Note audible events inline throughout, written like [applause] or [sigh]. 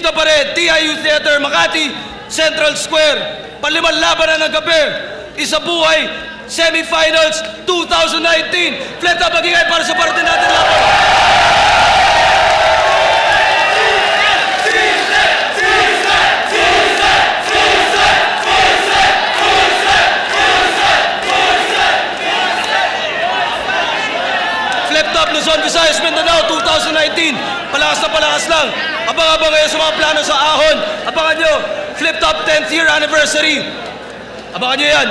6. Dito pa rin, TIU Theater, Makati, Central Square. Paliman laban na ng gabi. Isa buhay, semifinals 2019. Flip Top, magigay para sa parating natin laban. Luzon, Visayas, Mindanao 2019. Palakas na palakas lang. Abang-abang kayo sa mga plano sa ahon. Abangan nyo, Flip Top 10th year anniversary. Abangan nyo yan.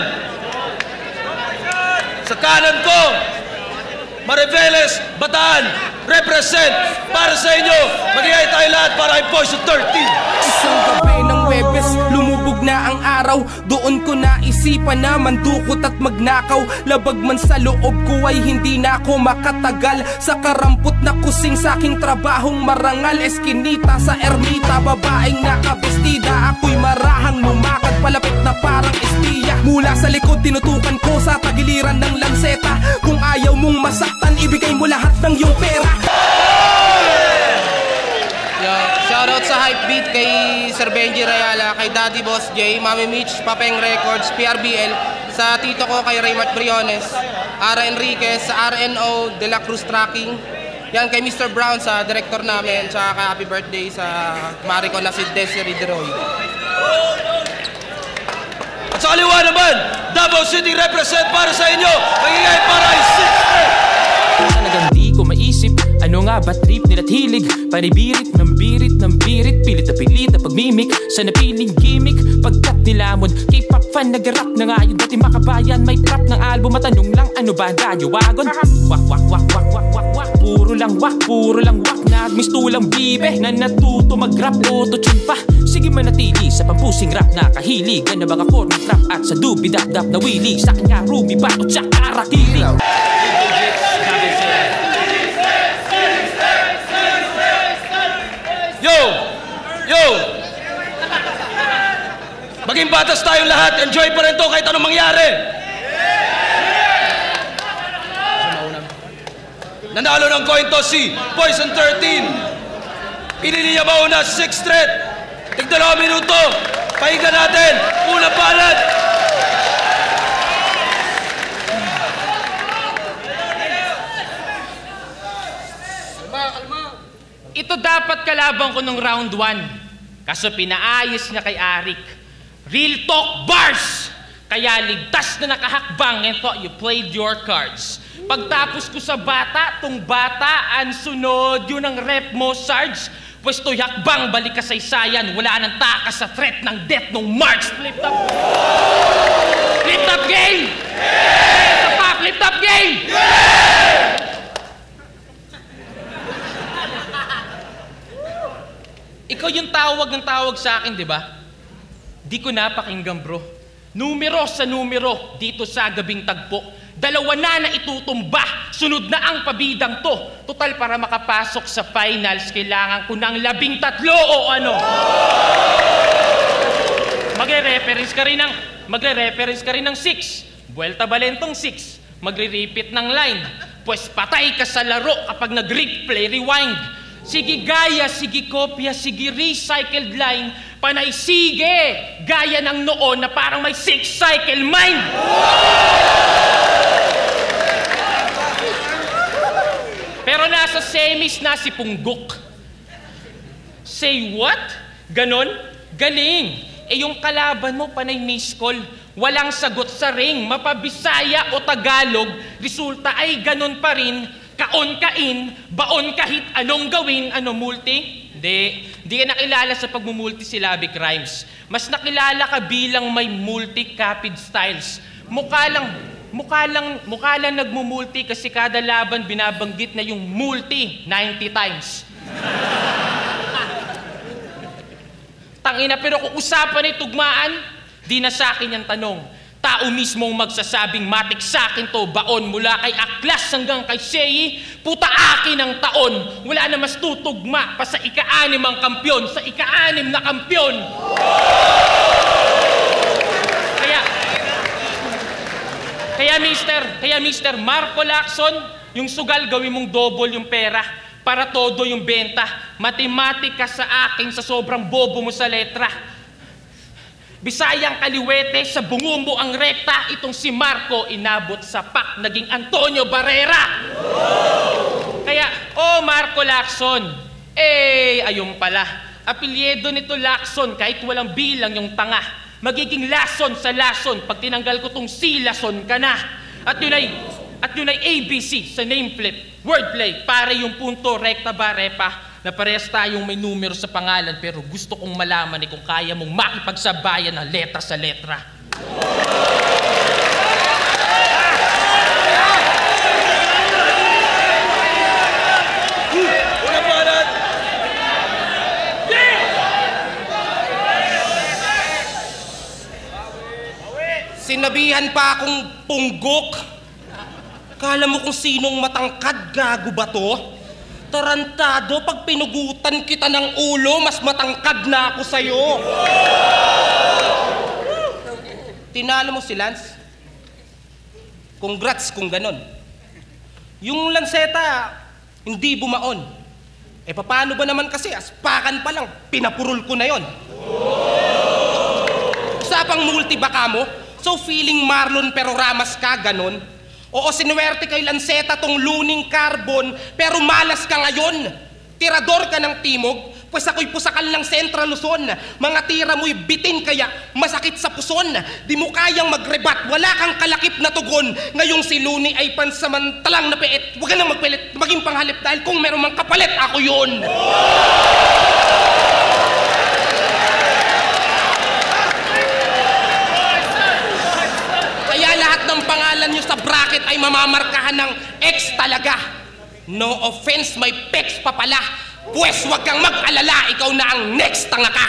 Sa kanan ko, Mariveles, Bataan, represent para sa inyo. Magigay tayo lahat para kay of 13. Isang gabi ng Webes, na ang araw. Doon ko naisipan na mandukot at magnakaw. Labag man sa loob ko ay hindi na ako makatagal. Sa karampot na kusing sa aking trabahong marangal. Eskinita sa ermita, babaeng nakabestida. Ako'y marahang lumakad palapit na parang espiya. Mula sa likod tinutukan ko sa tagiliran ng lanseta. Kung ayaw mong masaktan, ibigay mo lahat ng iyong pera shoutout sa Hypebeat kay Sir Benji Rayala, kay Daddy Boss J, Mami Mitch, Papeng Records, PRBL, sa tito ko kay Raymart Briones, Ara Enriquez, sa RNO De La Cruz Tracking, yan kay Mr. Brown sa director namin, tsaka Happy Birthday sa Mari ko na si Desiree Deroy. At sa kaliwa naman, Davao City represent para sa inyo. Magigay para kay 6th Ba trip nila hilig Panibirit ng birit ng birit. Pilit na pilit na pagmimik. Sa napiling gimmick Pagkat nilamon. K-pop fan nag-rap na nga Yung dati makabayan May trap ng album. Matanong lang ano ba ang radyo wagon Wak wak wak wak wak wak wak. Puro lang wak Puro lang wak. Nagmistulang bibe Na natuto mag-rap. Auto-tune pa. Sige manatili sa pampusing rap. Na kahilig Ano bang ako ng trap? At sa dubi dap dap na willy Sa kanya Ruby Bato tsaka Rakili Yo! Yo! Maging batas tayong lahat. Enjoy pa rin to kahit anong mangyari. Nanalo ng coin toss si Poison 13. Pinili niya mauna, 6th threat. Tigdalawa minuto. Pahinga natin. Unang palad. Ito dapat kalaban ko nung round 1. Kaso pinaayos niya kay Arik. Real talk bars! Kaya ligtas na nakahakbang and thought you played your cards. Pagtapos ko sa bata, tong bata, ang sunod, yun ang rep mo, Sarge. Pwesto yakbang, balik ka sa isayan, wala nang takas sa threat ng death nung March. Flip top! Flip top game! Isa pa, flip top game! Ikaw yung tawag ng tawag sa akin, di ba? Di ko napakinggan, bro. Numero sa numero dito sa gabing tagpo. Dalawa na na itutumba. Sunod na ang pabidang to. Total para makapasok sa finals, kailangan ko ng labing tatlo o ano. Magre-reference ka rin ng magre-reference ka rin ng 6. Buelta Balentong 6. Magre-repeat ng line. Pues patay ka sa laro kapag nag-replay, rewind. Sige gaya, sige kopya, sige recycled line, panay sige, gaya ng noon na parang may six cycle mind. Pero nasa semis na si Punggok. Say what? Ganon? Galing. Eh yung kalaban mo, panay miss call. Walang sagot sa ring. Mapabisaya o Tagalog, resulta ay ganon pa rin. Kaon kain, baon kahit anong gawin, ano multi? Hindi. Hindi ka nakilala sa pagmumulti-syllabic rhymes. Mas nakilala ka bilang may multi-capid styles. Mukha lang, mukha lang, mukha lang nagmumulti kasi kada laban binabanggit na yung multi 90 times. Tangina, pero kung usapan ay tugmaan, di na sa akin yung tanong. Tao mismo ang magsasabing matik sa akin to baon mula kay Aklas hanggang kay Seyi, puta akin ang taon. Wala na mas tutugma pa sa ika-anim ang kampyon, sa ika-anim na kampyon. Kaya, kaya mister, kaya mister Marco Lacson, yung sugal gawin mong double yung pera para todo yung benta. Matematika sa akin sa sobrang bobo mo sa letra. Bisayang kaliwete sa bungumbo ang rekta, itong si Marco inabot sa pak, naging Antonio Barrera. Kaya, oh Marco Lacson, eh, ayun pala. Apelyedo nito Lacson, kahit walang bilang yung tanga. Magiging lason sa lason, pag tinanggal ko tong si lason ka na. At yun ay, at yun ay ABC sa name flip, wordplay, para yung punto, rekta ba, repa, na parehas tayong may numero sa pangalan pero gusto kong malaman eh kung kaya mong makipagsabayan ng letra sa letra. Sinabihan pa akong punggok. Kala mo kung sinong matangkad gago ba to? Tarantado, pag pinugutan kita ng ulo, mas matangkad na ako sa'yo. Tinalo mo si Lance? Congrats kung ganon. Yung lanseta, hindi bumaon. Eh paano ba naman kasi, aspakan pa lang, pinapurol ko na yon. Usapang multi baka mo, so feeling Marlon pero ramas ka, ganon. Oo, sinuwerte kay Lanceta tong luning carbon, pero malas ka ngayon. Tirador ka ng timog, pues ako'y pusakal ng Central Luzon. Mga tira mo'y bitin kaya masakit sa puson. Di mo kayang magrebat, wala kang kalakip na tugon. Ngayong si Luni ay pansamantalang napiit. Huwag ka nang magpilit, maging panghalip dahil kung meron mang kapalit, ako yun. Kaya bracket ay mamamarkahan ng X talaga. No offense, may pex pa pala. Pwes wag kang mag-alala, ikaw na ang next tanga ka.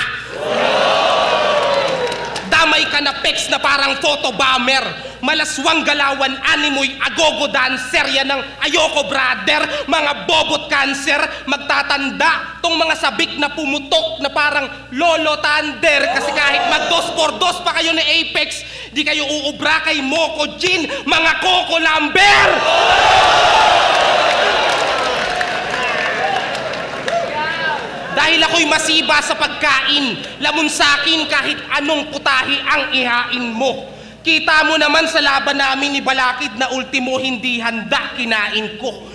Damay ka na pex na parang photobomber. Malaswang galawan, animoy, agogo dancer. Yan ang ayoko brother. Mga bobot cancer, magtatanda. Tong mga sabik na pumutok na parang lolo thunder. Kasi kahit mag-dos por dos pa kayo ni Apex, di kayo uubra kay Moco Gin, mga Coco Lamber! Dahil ako'y masiba sa pagkain, lamon sa akin kahit anong putahi ang ihain mo. Kita mo naman sa laban namin ni Balakid na ultimo hindi handa kinain ko.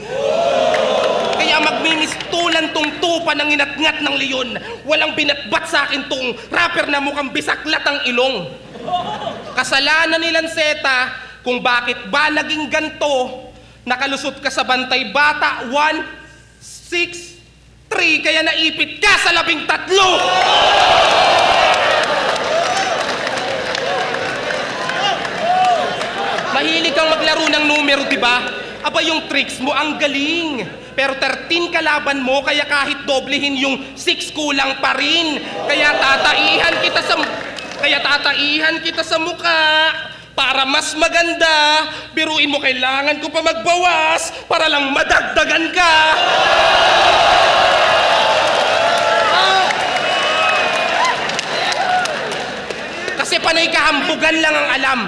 Kaya magmimistulan tong tupa ng inatngat ng leon. Walang binatbat sa akin tong rapper na mukhang bisaklat ang ilong. Kasalanan ni Lanceta kung bakit ba naging ganto. Nakalusot ka sa bantay bata, 1, 6, 3, kaya naipit ka sa labing tatlo! Mahilig kang maglaro ng numero, di ba? Aba, yung tricks mo ang galing. Pero 13 kalaban mo, kaya kahit doblehin yung 6 kulang pa rin. Kaya tataihan kita sa... Kaya tataihan kita sa muka. Para mas maganda, biruin mo kailangan ko pa magbawas para lang madagdagan ka. Kasi panay kahambugan lang ang alam.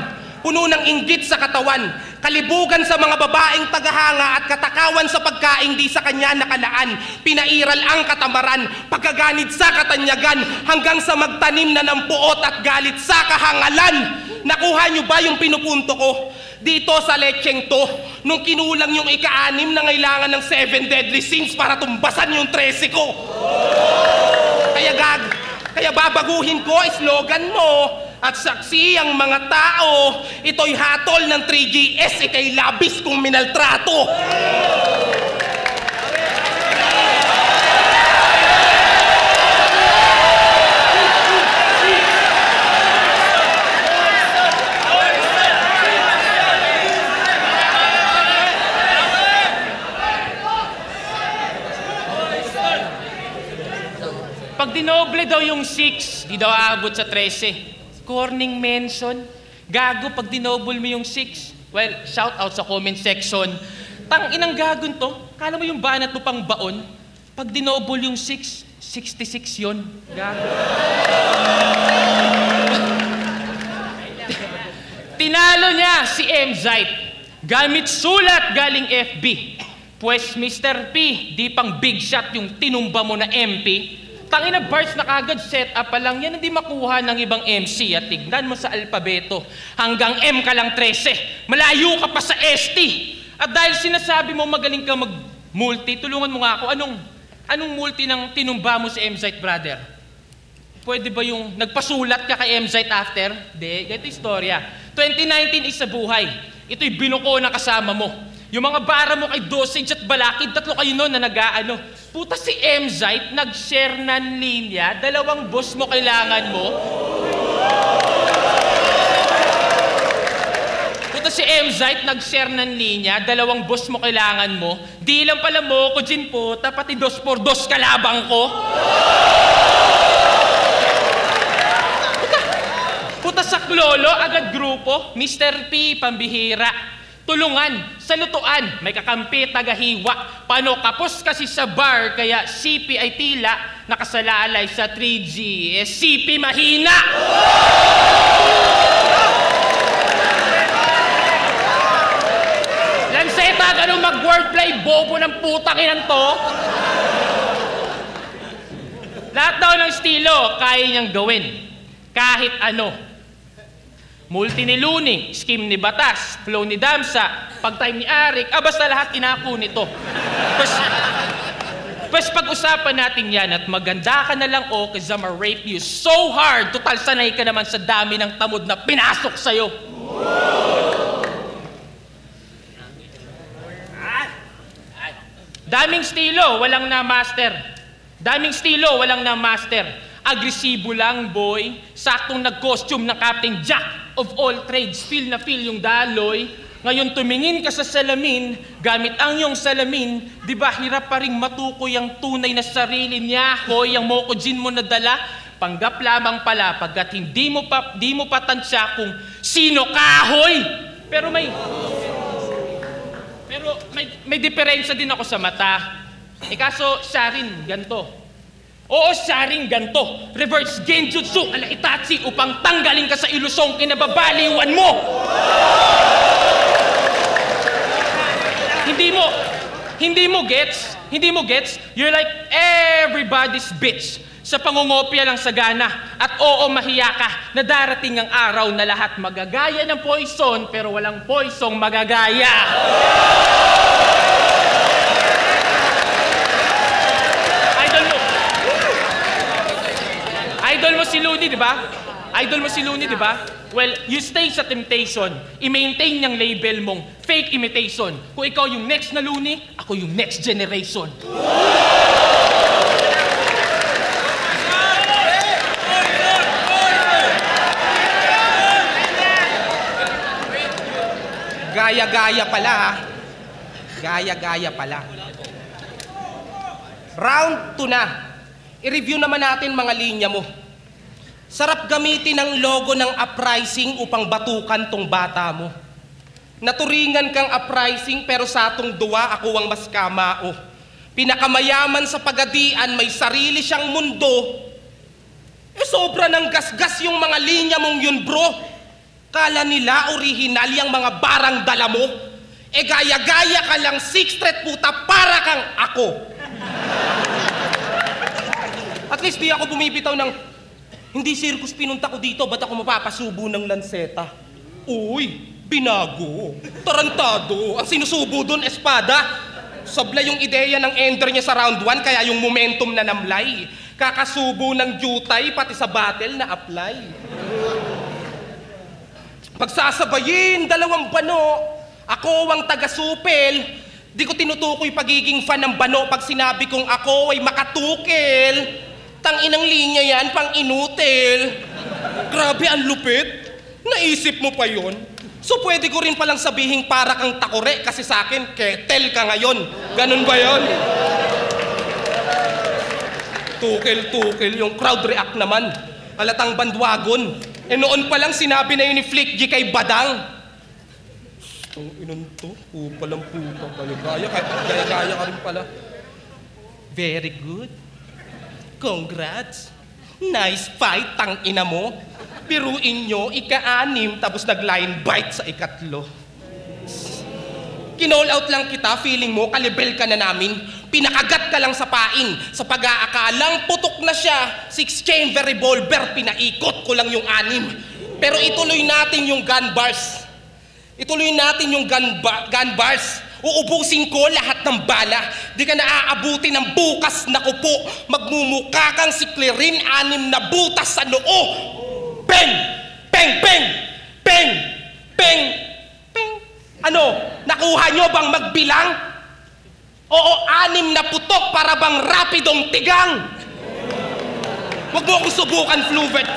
puno ng inggit sa katawan, kalibugan sa mga babaeng tagahanga at katakawan sa pagkain di sa kanya nakalaan, pinairal ang katamaran, pagkaganid sa katanyagan, hanggang sa magtanim na ng puot at galit sa kahangalan. Nakuha niyo ba yung pinupunto ko? Dito sa lecheng to, nung kinulang yung ika-anim na ngailangan ng seven deadly sins para tumbasan yung 13 ko. Kaya gag, kaya babaguhin ko slogan mo at saksi ang mga tao, ito'y hatol ng 3GS, ikay labis kong minaltrato. Pag dinoble daw yung 6, di daw aabot sa 13. Corning mention. Gago pag dinoble mo yung 6. Well, shout out sa comment section. Tang inang gagon to. Kala mo yung banat mo pang baon? Pag dinoble yung 6, 66 yon. Gago. [laughs] Tinalo niya si M-Zite. Gamit sulat galing FB. Pues Mr. P, di pang big shot yung tinumba mo na MP. Tangina bars na kagad set up pa lang yan hindi makuha ng ibang MC at tignan mo sa alpabeto. Hanggang M ka lang 13. Malayo ka pa sa ST. At dahil sinasabi mo magaling ka mag-multi, tulungan mo nga ako. Anong, anong multi ng tinumba mo si M-Zite brother? Pwede ba yung nagpasulat ka kay M-Zite after? Di, ganito istorya. 2019 is sa buhay. Ito'y binuko na kasama mo. Yung mga bara mo kay Dosage at Balakid, tatlo kayo noon na nag-aano. Puta si M-Zite, nag-share ng linya, dalawang boss mo kailangan mo. Puta si M-Zite, nag-share ng linya, dalawang boss mo kailangan mo. Di lang pala mo ko, Jin puta, pati dos por dos kalabang ko. Puta sa klolo, agad grupo, Mr. P, pambihira. Tulungan, sa lutuan, may kakampi, tagahiwa. Paano kapos kasi sa bar, kaya CP ay tila nakasalalay sa 3G. Eh, CP mahina! Lanseta, ganun mag-wordplay, bobo ng putang inan to. Lahat daw ng estilo, kaya niyang gawin. Kahit ano. Multi ni Luni, scheme ni Batas, flow ni Damsa, pag-time ni Arik, ah basta lahat inako nito. Pues pag-usapan natin yan at maganda ka na lang o kasi I'ma rape you so hard, total sanay ka naman sa dami ng tamod na pinasok sa'yo. Daming stilo, walang na master. Daming stilo, walang na master. Agresibo lang, boy. Saktong nag-costume ng Captain Jack of all trades. Feel na feel yung daloy. Ngayon tumingin ka sa salamin, gamit ang iyong salamin, di ba hirap pa rin matukoy ang tunay na sarili niya, hoy, ang mokojin mo na dala, panggap lamang pala pagkat hindi mo pa, di mo pa tansya kung sino ka, hoy! Pero may, pero may, may diferensya din ako sa mata. Eh kaso, siya rin, ganto. Oo, siya rin ganto. Reverse genjutsu ala Itachi upang tanggalin ka sa ilusong kinababaliwan mo. hindi mo, hindi mo gets, hindi mo gets, you're like everybody's bitch. Sa pangungopia lang sa gana. At oo, mahiya ka na darating ang araw na lahat magagaya ng poison pero walang poisong magagaya. Idol mo. Idol mo si Looney, di ba? Idol mo si Looney, di ba? Well, you stay sa temptation. I-maintain niyang label mong fake imitation. Kung ikaw yung next na Looney, ako yung next generation. Gaya-gaya pala ha. Gaya-gaya pala. Round 2 na. I-review naman natin mga linya mo. Sarap gamitin ang logo ng uprising upang batukan tong bata mo. Naturingan kang uprising pero sa atong duwa ako ang mas kamao. Pinakamayaman sa pagadian, may sarili siyang mundo. Eh sobra ng gasgas yung mga linya mong yun bro. Kala nila orihinal yung mga barang dala mo? E gaya-gaya ka lang six threat puta para kang ako. At least di ako bumibitaw ng, hindi circus pinunta ko dito, ba't ako mapapasubo ng lanseta? Uy, binago, tarantado, ang sinusubo doon, espada. Sabla yung ideya ng ender niya sa round 1, kaya yung momentum na namlay. Kakasubo ng jutay, pati sa battle na apply. Pagsasabayin, dalawang bano. Ako ang taga-supel. Di ko tinutukoy pagiging fan ng bano pag sinabi kong ako ay makatukil. Tang inang linya yan, pang inutil. Grabe, ang lupit. Naisip mo pa yon? So pwede ko rin palang sabihin para kang takore kasi sa akin, ketel ka ngayon. Ganun ba yon? Tukil-tukil, yung crowd react naman. Alatang bandwagon. E noon pa lang sinabi na yun ni Flick G kay Badang. Ang inon to, pupa lang pupa. Gaya-gaya, gaya-gaya ka rin pala. Very good. Congrats. Nice fight, tang ina mo. Biruin nyo, ika-anim, tapos nag-line bite sa ikatlo. Kinall out lang kita, feeling mo, kalibel ka na namin. Pinakagat ka lang sa pain. Sa pag-aakalang putok na siya, six chamber revolver, pinaikot ko lang yung anim. Pero ituloy natin yung gun bars. Ituloy natin yung gun, ba- gun bars. Uubusin ko lahat ng bala. Di ka naaabuti ng bukas na kupo. Magmumukha kang si Clarin, anim na butas sa noo. Peng! Peng! Peng! Peng! Peng! Peng! Ano? Nakuha nyo bang magbilang? Oo, anim na putok para bang rapidong tigang. Huwag mo akong subukan, Fluvet.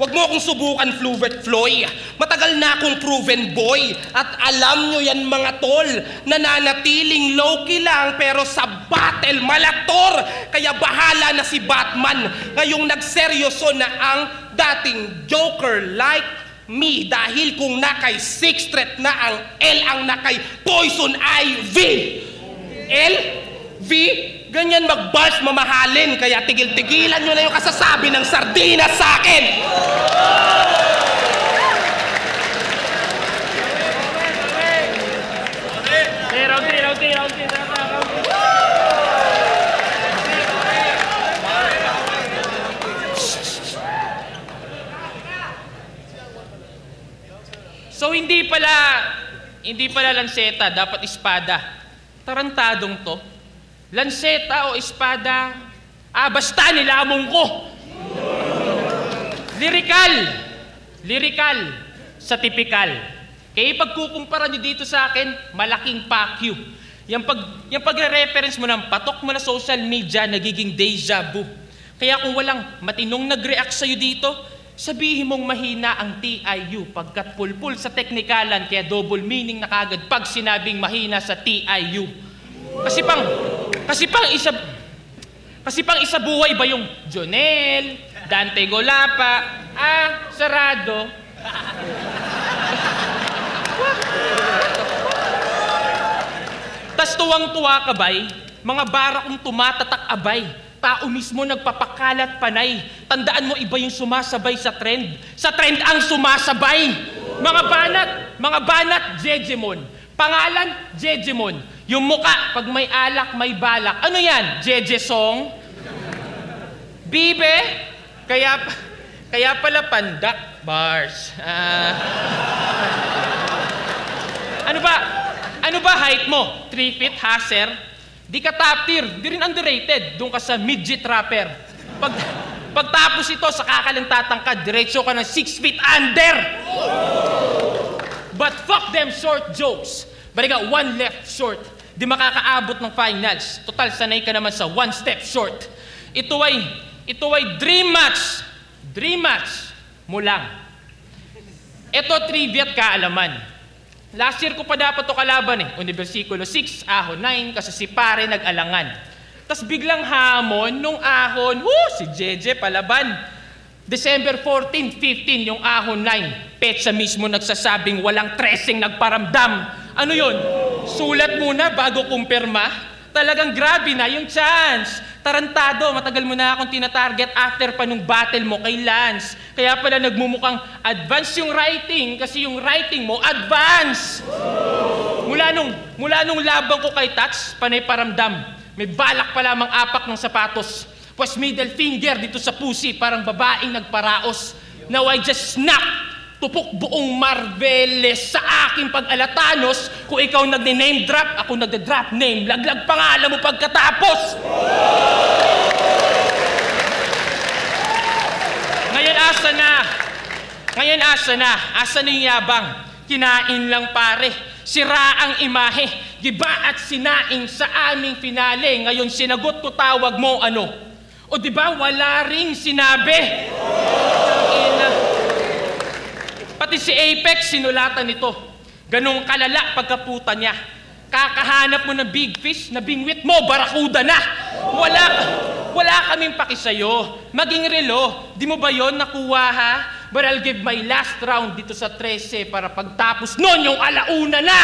Huwag mo akong subukan, Fluvet Floy. Matagal na akong proven boy. At alam nyo yan mga tol, nananatiling low-key lang pero sa battle malaktor. Kaya bahala na si Batman. Ngayong nagseryoso na ang dating Joker like me dahil kung nakay six threat na ang L ang nakay Poison Ivy. L, V, ganyan mag-bars mamahalin kaya tigil-tigilan nyo na yung kasasabi ng sardinas sa akin. So hindi pala, hindi pala lanseta, dapat espada. Tarantadong to. Lanseta o espada, ah basta nilamong ko. Lyrical. Lyrical. Sa typical. Kaya pagkukumpara nyo dito sa akin, malaking you. Yung, pag, yung pagre-reference mo ng patok mo na social media, nagiging deja vu. Kaya kung walang matinong nag-react sa'yo dito, sabihin mong mahina ang TIU pagkat pulpul sa teknikalan kaya double meaning na kagad pag sinabing mahina sa TIU. Kasi pang, kasi pang isa, kasi pang isa buhay ba yung Jonel, Dante Golapa, ah, sarado. Tas tuwang-tuwa ka bay, mga bara kong tumatatak abay, tao mismo nagpapakalat panay. Tandaan mo iba yung sumasabay sa trend. Sa trend ang sumasabay. Mga banat, mga banat, Jejemon. Pangalan, Jejemon. Yung muka, pag may alak, may balak. Ano yan? Jeje song? Bibe? Kaya, kaya pala pandak bars. Ah. ano ba? Ano ba height mo? 3 feet, ha, sir? Di ka top tier, di rin underrated. Doon ka sa midget rapper. Pag, pagtapos ito, saka ka lang diretso ka ng 6 feet under. But fuck them short jokes. Got one left short. Di makakaabot ng finals. Total, sanay ka naman sa one step short. Ito ay, ito ay dream match. Dream match mo lang. Ito trivia kaalaman. Last year ko pa dapat to kalaban eh. Universikulo 6, ahon 9, kasi si pare nag-alangan. Tapos biglang hamon nung ahon, woo, si Jeje palaban. December 14, 15, yung ahon 9. Petsa mismo nagsasabing walang tracing nagparamdam. Ano yun? Sulat muna bago kumpirma? Talagang grabe na yung chance. Tarantado, matagal mo na akong tinatarget after pa nung battle mo kay Lance. Kaya pala nagmumukhang advance yung writing kasi yung writing mo advance. Mula nung, mula nung labang ko kay Tats, panay paramdam. May balak pa lamang apak ng sapatos. Pwes middle finger dito sa pusi, parang babaeng nagparaos. Now I just snap tupok buong Marveles sa aking pag-alatanos kung ikaw nagne-name drop, ako nagde-drop name, laglag pangalan mo pagkatapos. Ngayon asa na? Ngayon asa na? Asa na yung yabang? Kinain lang pare. Sira ang imahe. Giba at sinaing sa aming finale. Ngayon sinagot ko tawag mo ano? O di ba wala ring sinabi? Ina. Pati si Apex sinulatan nito. Ganong kalala pagkaputa niya. Kakahanap mo ng big fish na bingwit mo, barakuda na. Wala, wala kaming pakisayo. Maging relo, di mo ba yon nakuha ha? But I'll give my last round dito sa 13 para pagtapos nun yung alauna na!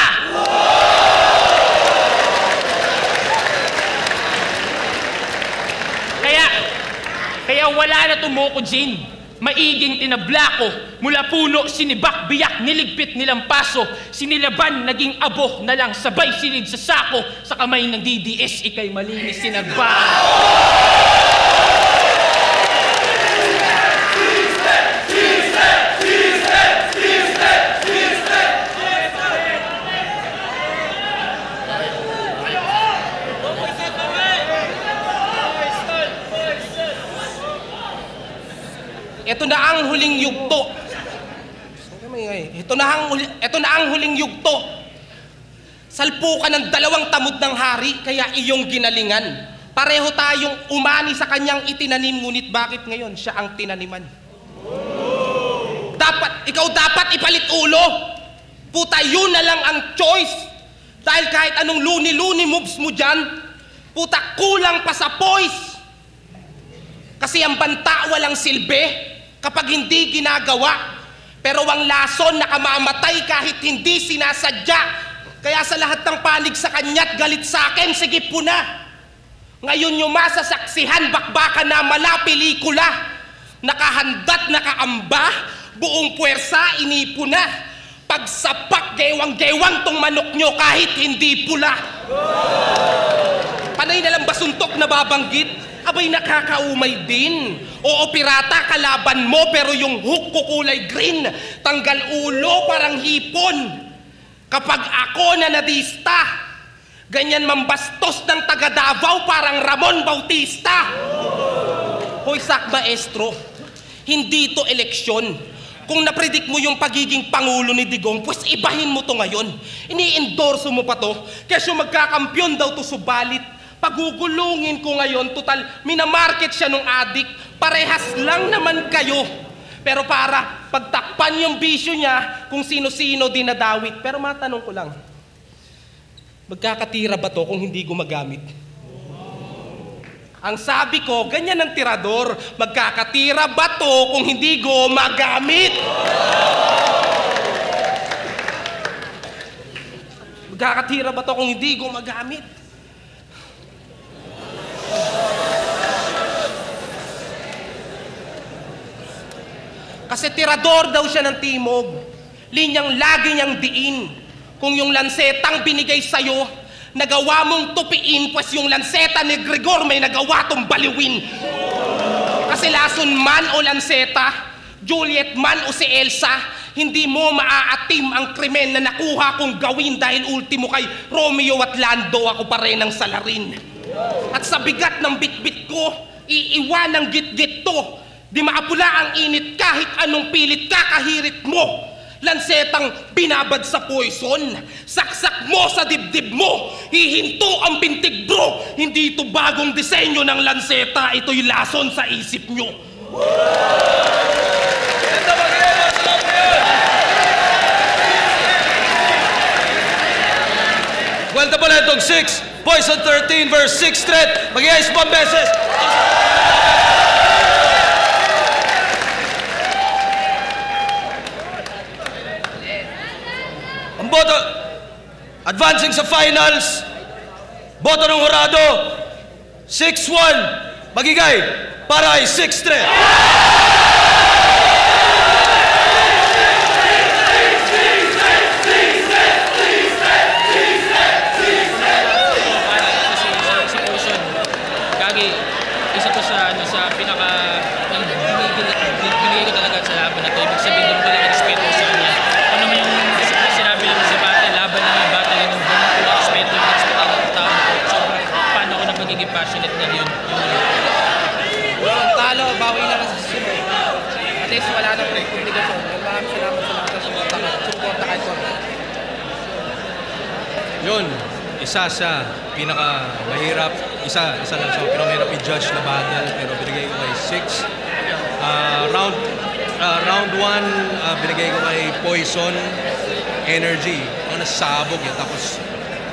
Kaya, kaya wala na tumuko, Jin. Maiging tinabla ko, mula puno, sinibak, biyak, niligpit, nilampaso, sinilaban, naging abo na lang, sabay silid sa sako, sa kamay ng DDS, ikay malinis sinagba. Ito na ang huling yugto. Ito na ang ito na ang huling yugto. Salpukan ng dalawang tamod ng hari, kaya iyong ginalingan. Pareho tayong umani sa kanyang itinanim, ngunit bakit ngayon siya ang tinaniman? Dapat, ikaw dapat ipalit ulo. Puta, yun na lang ang choice. Dahil kahit anong luni-luni moves mo dyan, puta, kulang pa sa poise. Kasi ang banta walang silbi kapag hindi ginagawa. Pero ang lason nakamamatay kahit hindi sinasadya. Kaya sa lahat ng panig sa kanya't galit sa akin, sige po na. Ngayon yung masasaksihan, bakbakan na mala pelikula. Nakahandat, nakaamba, buong puwersa, inipo na. Pagsapak, gewang-gewang tong manok nyo kahit hindi pula. Panay na lang basuntok na babanggit? Abay nakakaumay din. Oo, pirata, kalaban mo, pero yung hook ko kulay green. Tanggal ulo, parang hipon. Kapag ako na nadista, ganyan mambastos ng taga Davao, parang Ramon Bautista. Hoy, sak maestro, hindi to eleksyon. Kung napredict mo yung pagiging pangulo ni Digong, pues ibahin mo to ngayon. Ini-endorso mo pa to, kesyo magkakampyon daw to subalit. Pagugulungin ko ngayon, total, minamarket siya nung adik, parehas lang naman kayo. Pero para pagtakpan yung bisyo niya, kung sino-sino dinadawit. Pero matanong ko lang, magkakatira ba to kung hindi gumagamit? Ang sabi ko, ganyan ang tirador. Magkakatira ba to kung hindi gumagamit? Magkakatira ba to kung hindi gumagamit? Kasi tirador daw siya ng timog. Linyang lagi niyang diin. Kung yung lansetang binigay sa'yo, nagawa mong tupiin, pues yung lanseta ni Gregor may nagawa tong baliwin. Kasi lason man o lanseta, Juliet man o si Elsa, hindi mo maaatim ang krimen na nakuha kong gawin dahil ultimo kay Romeo at Lando ako pa rin ang salarin. At sa bigat ng bitbit ko, iiwan ng gitgit to. Di maapula ang init kahit anong pilit kakahirit mo. Lansetang binabad sa poison. Saksak mo sa dibdib mo. Hihinto ang pintig bro. Hindi ito bagong disenyo ng lanseta. Ito'y lason sa isip nyo. Ganda na yun! Pala itong 6, Poison 13 verse 6 threat. Mag-iayos beses. Boto, advancing sa finals, boto ng Horado, 6-1, magigay para kay 6-3. kasi si, si Poison, gagi, isa to sa, ano, sa pinaka, yung binigay, binigay ko talaga sa laban na to. Ibig sabihin, doon pala respeto sa kanya. Kung naman yung sin- sinabi lang sa battle, laban lang yung battle, yung doon ko respeto, yung respeto ng tao. Sobrang paano ako na magiging passionate na yun. Yung, Yun, talo, bawi na lang sa susunod. At least wala nang obligasyon. Maraming salamat sa lahat ng suporta ka. Suporta kahit konti. Yun, isa sa pinaka mahirap, isa, isa lang sa pinakamahirap i-judge na battle, pero binigay ko kay 6. Ah, round ah, round 1, binigay ko kay Poison Energy. Ako nasabog eh. Tapos,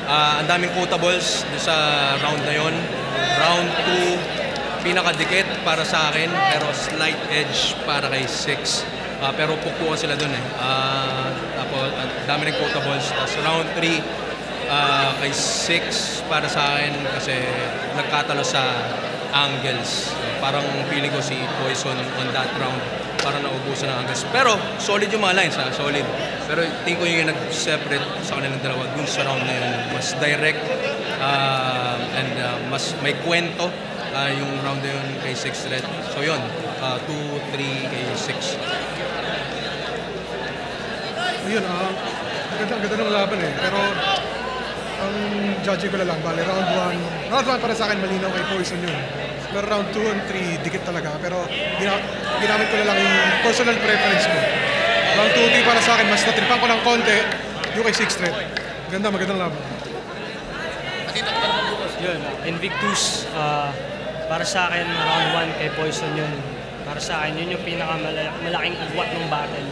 ah, ang daming quotables sa round na yon. Round 2, pinakadikit para sa akin, pero slight edge para kay 6. Ah, pero pukuha sila doon eh. Ah, tapos, ang dami ng quotables. Tapos round 3, Ah, kay 6 para sa akin kasi nagkatalo sa angles. Parang feeling ko si Poison on that round parang naubusan ng angles. Pero solid yung mga lines ha, solid. Pero tingin ko yung nag-separate sa kanilang dalawa dun sa round na yun. Mas direct ah, and ah, mas may kwento ah, yung round na yun kay 6 Red. So yun, 2-3 kay 6. Yun, ah, ganda, ganda ng laban eh. Pero ang judging ko na lang, bale, round 1, round 1 para sa akin malinaw kay Poison yun. Pero round 2 and 3, dikit talaga. Pero gina, ginamit ko na lang yung personal preference ko. Round 2 3 para sa akin, mas natripan ko ng konti yung kay 6 threat. Ganda, magandang laban. Yun, Invictus, ah, para sa akin, round 1 kay Poison yun. Para sa akin, yun yung pinakamalaking agwat ng battle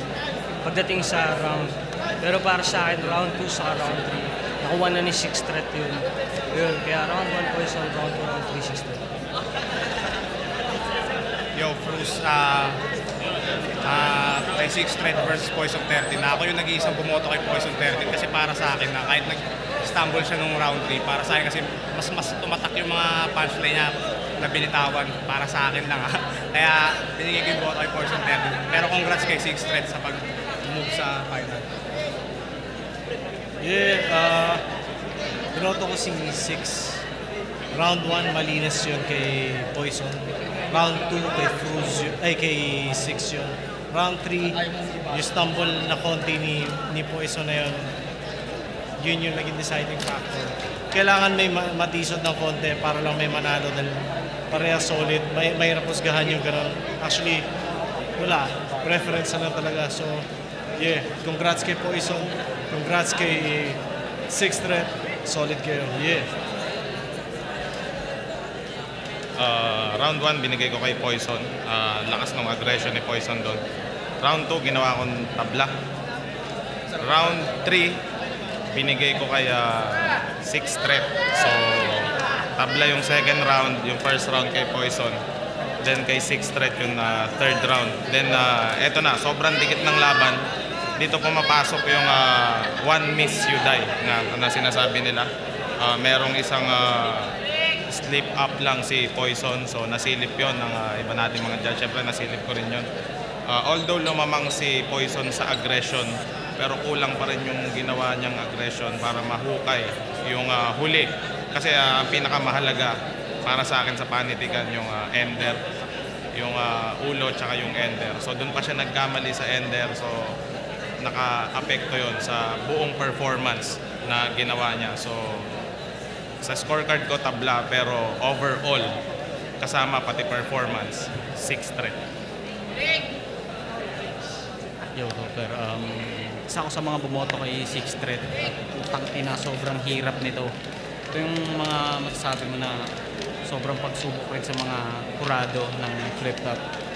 pagdating sa round. Pero para sa akin, round 2 sa round 3, nakuha na ni 6 threat yun. Yun, kaya round 1 Poison, round 2, round 3, 6 threat. Yo, Fruz, ah, ah, kay 6 Thread versus Poison 13 na ako yung nag-iisang bumoto kay Poison 13 kasi para sa akin na kahit nag-stumble siya nung round 3, para sa akin kasi mas mas tumatak yung mga punchline niya na binitawan para sa akin lang [laughs] ha. Kaya binigay ko yung boto kay Poison 13. Pero congrats kay 6 Thread sa pag-move sa final. Yeah, uh, binoto ko si 6. Round 1, malinis yun kay Poison. Round 2, kay Cruz ay kay 6 yun. Round 3, yung stumble na konti ni, ni Poison na yun, yun yung naging deciding factor. Kailangan may ma- matisod ng konti para lang may manalo dahil pareha solid. May, mahirap husgahan yung ganun. Actually, wala. Preference na talaga. So, yeah. Congrats kay Poison. Congrats kay Sixth Threat. Solid kayo. Yeah. Uh, round 1 binigay ko kay Poison. Ah, lakas ng aggression ni Poison doon. Round 2 ginawa kong tabla. Round 3 binigay ko kay 6 threat. So tabla yung second round, yung first round kay Poison. Then kay 6 threat yung ah, third round. Then ah, eto na, sobrang dikit ng laban. Dito pumapasok yung ah, one miss you die na, na sinasabi nila. Ah, merong isang ah, slip up lang si Poison. So nasilip yon ng ah, iba natin mga judge. Siyempre nasilip ko rin yon. Ah, although lumamang si Poison sa aggression, pero kulang pa rin yung ginawa niyang aggression para mahukay yung ah, huli. Kasi ah, ang pinakamahalaga para sa akin sa panitikan yung ah, ender, yung ah, ulo tsaka yung ender. So doon pa siya nagkamali sa ender. So naka-apekto yon sa buong performance na ginawa niya. So sa scorecard ko tabla pero overall kasama pati performance 6 threat. Yo, Roper. Um, isa ako sa mga bumoto kay Six Thread. Utang ina, sobrang hirap nito. Ito yung mga masasabi mo na sobrang pagsubok rin sa mga kurado ng flip-top.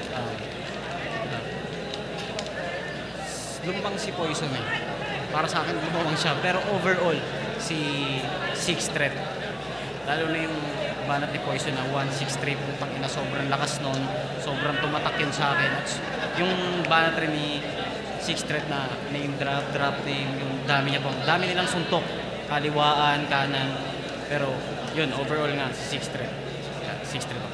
Lumbang si Poison eh. Para sa akin, lumawang siya. Pero overall, si Six Thread. Lalo na yung banat ni Poison na 1-6-3. Putang ina, sobrang lakas nun. Sobrang tumatak yun sa akin. At yung banat rin ni Six Thread na name drop, drop name, yung dami niya pang, dami nilang suntok. Kaliwaan, kanan. Pero yun, overall nga, si Six Thread. 6 threat.